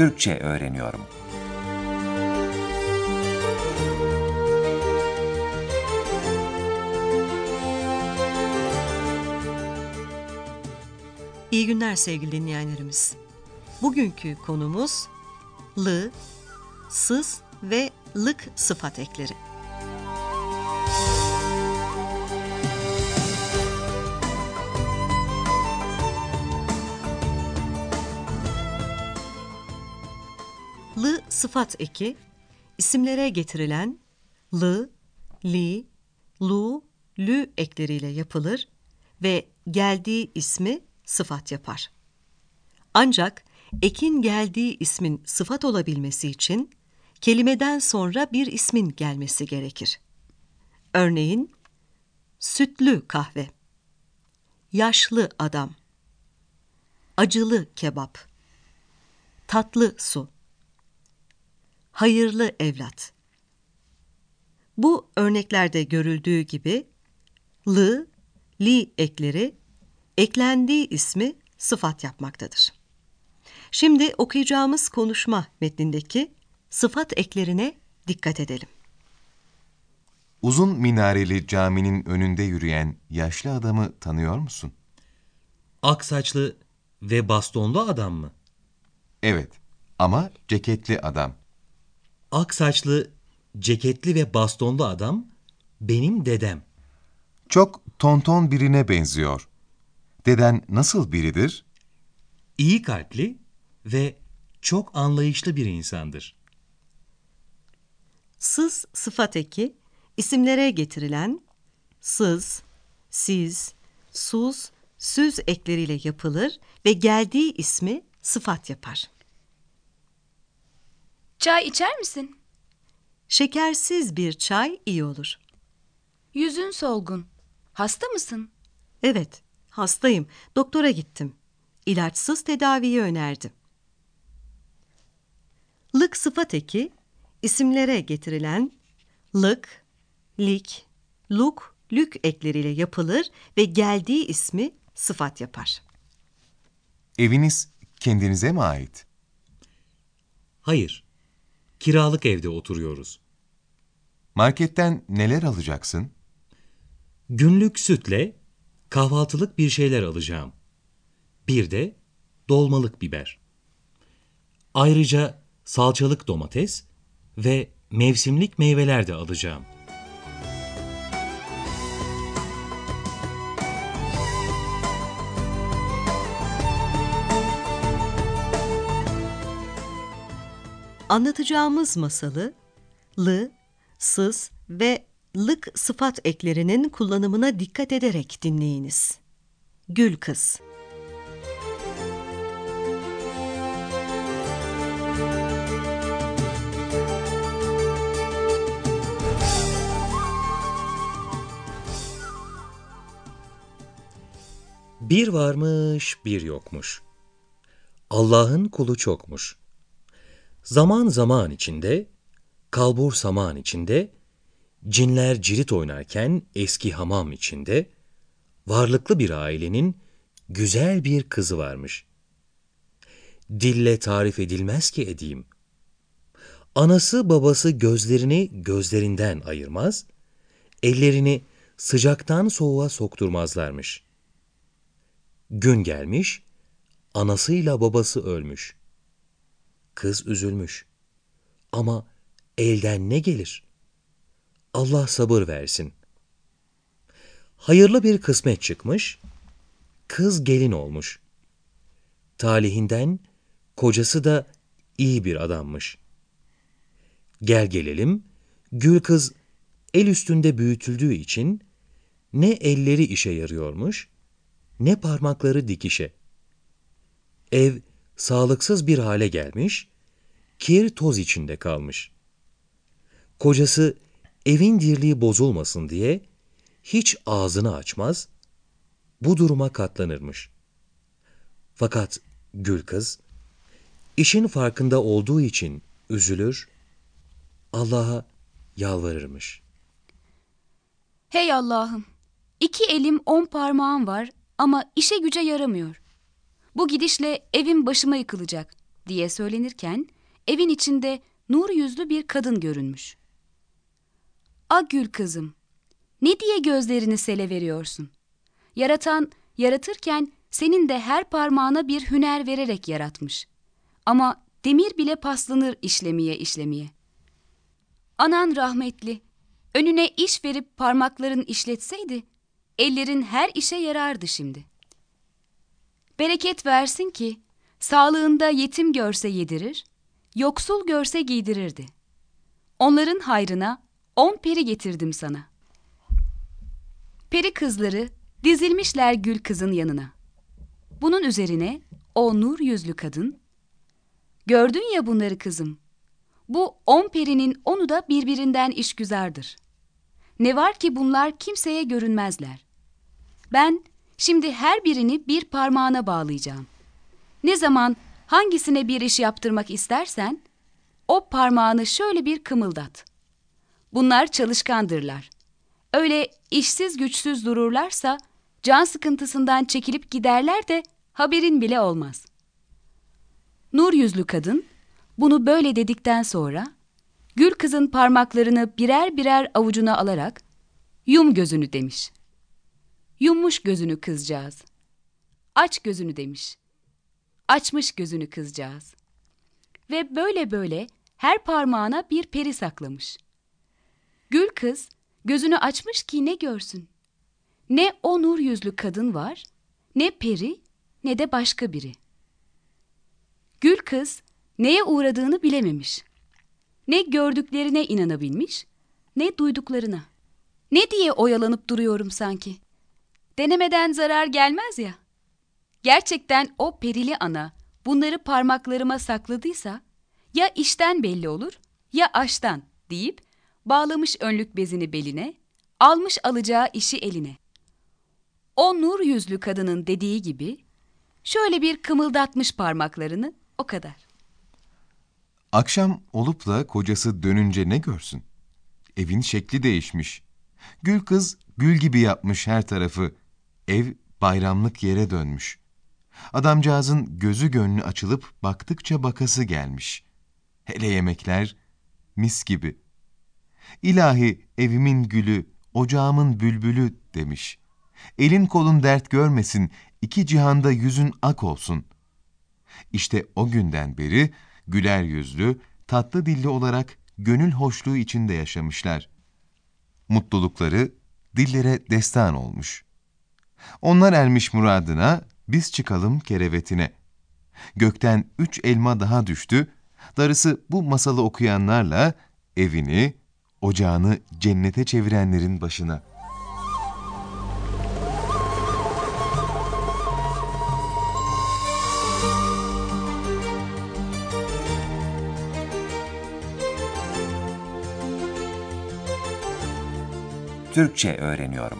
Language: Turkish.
Türkçe öğreniyorum. İyi günler sevgili dinleyenlerimiz. Bugünkü konumuz lı, sız ve lık sıfat ekleri. Sıfat eki isimlere getirilen lı, li, lu, lü ekleriyle yapılır ve geldiği ismi sıfat yapar. Ancak ekin geldiği ismin sıfat olabilmesi için kelimeden sonra bir ismin gelmesi gerekir. Örneğin sütlü kahve, yaşlı adam, acılı kebap, tatlı su, hayırlı evlat. Bu örneklerde görüldüğü gibi lı, li ekleri eklendiği ismi sıfat yapmaktadır. Şimdi okuyacağımız konuşma metnindeki sıfat eklerine dikkat edelim. Uzun minareli caminin önünde yürüyen yaşlı adamı tanıyor musun? Ak saçlı ve bastonlu adam mı? Evet ama ceketli adam. Ak saçlı, ceketli ve bastonlu adam benim dedem. Çok tonton birine benziyor. Deden nasıl biridir? İyi kalpli ve çok anlayışlı bir insandır. Sız sıfat eki isimlere getirilen sız, siz, suz, süz ekleriyle yapılır ve geldiği ismi sıfat yapar. Çay içer misin? Şekersiz bir çay iyi olur. Yüzün solgun. Hasta mısın? Evet, hastayım. Doktora gittim. İlaçsız tedaviyi önerdi. Lık sıfat eki isimlere getirilen lık, lik, luk, lük ekleriyle yapılır ve geldiği ismi sıfat yapar. Eviniz kendinize mi ait? Hayır, kiralık evde oturuyoruz. Marketten neler alacaksın? Günlük sütle kahvaltılık bir şeyler alacağım. Bir de dolmalık biber. Ayrıca salçalık domates ve mevsimlik meyveler de alacağım. Anlatacağımız masalı lı, sız ve lık sıfat eklerinin kullanımına dikkat ederek dinleyiniz. Gül Kız Bir varmış, bir yokmuş. Allah'ın kulu çokmuş. Zaman zaman içinde, kalbur saman içinde, cinler cirit oynarken eski hamam içinde, varlıklı bir ailenin güzel bir kızı varmış. Dille tarif edilmez ki edeyim. Anası babası gözlerini gözlerinden ayırmaz, ellerini sıcaktan soğuğa sokturmazlarmış. Gün gelmiş, anasıyla babası ölmüş. Kız üzülmüş. Ama elden ne gelir? Allah sabır versin. Hayırlı bir kısmet çıkmış, kız gelin olmuş. Talihinden kocası da iyi bir adammış. Gel gelelim, gül kız el üstünde büyütüldüğü için ne elleri işe yarıyormuş, ne parmakları dikişe. Ev sağlıksız bir hale gelmiş, kir toz içinde kalmış. Kocası evin dirliği bozulmasın diye hiç ağzını açmaz, bu duruma katlanırmış. Fakat gül kız, işin farkında olduğu için üzülür, Allah'a yalvarırmış. Hey Allah'ım! İki elim on parmağım var ama işe güce yaramıyor. Bu gidişle evim başıma yıkılacak. diye söylenirken evin içinde nur yüzlü bir kadın görünmüş. A gül kızım, ne diye gözlerini sele veriyorsun? Yaratan, yaratırken senin de her parmağına bir hüner vererek yaratmış. Ama demir bile paslanır işlemeye işlemeye. Anan rahmetli, önüne iş verip parmakların işletseydi, ellerin her işe yarardı şimdi. Bereket versin ki, sağlığında yetim görse yedirir, yoksul görse giydirirdi. Onların hayrına on peri getirdim sana. Peri kızları dizilmişler gül kızın yanına. Bunun üzerine o nur yüzlü kadın, Gördün ya bunları kızım. Bu on perinin onu da birbirinden işgüzardır. Ne var ki bunlar kimseye görünmezler. Ben şimdi her birini bir parmağına bağlayacağım. Ne zaman hangisine bir iş yaptırmak istersen, o parmağını şöyle bir kımıldat. Bunlar çalışkandırlar. Öyle işsiz güçsüz dururlarsa, can sıkıntısından çekilip giderler de haberin bile olmaz. Nur yüzlü kadın bunu böyle dedikten sonra Gül kızın parmaklarını birer birer avucuna alarak yum gözünü demiş. Yummuş gözünü kızcağız. Aç gözünü demiş. Açmış gözünü kızcağız. Ve böyle böyle her parmağına bir peri saklamış. Gül kız gözünü açmış ki ne görsün. Ne o nur yüzlü kadın var, ne peri, ne de başka biri. Gül kız neye uğradığını bilememiş. Ne gördüklerine inanabilmiş, ne duyduklarına. Ne diye oyalanıp duruyorum sanki? Denemeden zarar gelmez ya. Gerçekten o perili ana bunları parmaklarıma sakladıysa ya işten belli olur ya aştan deyip bağlamış önlük bezini beline, almış alacağı işi eline. O nur yüzlü kadının dediği gibi şöyle bir kımıldatmış parmaklarını o kadar. Akşam olup da kocası dönünce ne görsün? Evin şekli değişmiş. Gül kız gül gibi yapmış her tarafı. Ev bayramlık yere dönmüş. Adamcağızın gözü gönlü açılıp baktıkça bakası gelmiş. Hele yemekler mis gibi. İlahi evimin gülü, ocağımın bülbülü demiş. Elin kolun dert görmesin, iki cihanda yüzün ak olsun. İşte o günden beri güler yüzlü, tatlı dilli olarak gönül hoşluğu içinde yaşamışlar. Mutlulukları dillere destan olmuş. Onlar ermiş muradına, biz çıkalım kerevetine. Gökten üç elma daha düştü, darısı bu masalı okuyanlarla evini, ocağını cennete çevirenlerin başına.'' Türkçe öğreniyorum.